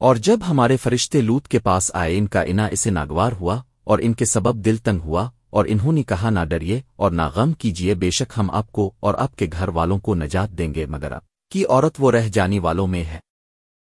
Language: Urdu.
اور جب ہمارے فرشتے لوت کے پاس آئے، ان کا انا اسے ناگوار ہوا اور ان کے سبب دل تنگ ہوا اور انہوں نے کہا، نہ ڈریے اور نہ غم کیجیے، بے شک ہم آپ کو اور آپ کے گھر والوں کو نجات دیں گے، مگر اب کی عورت وہ رہ جانے والوں میں ہے۔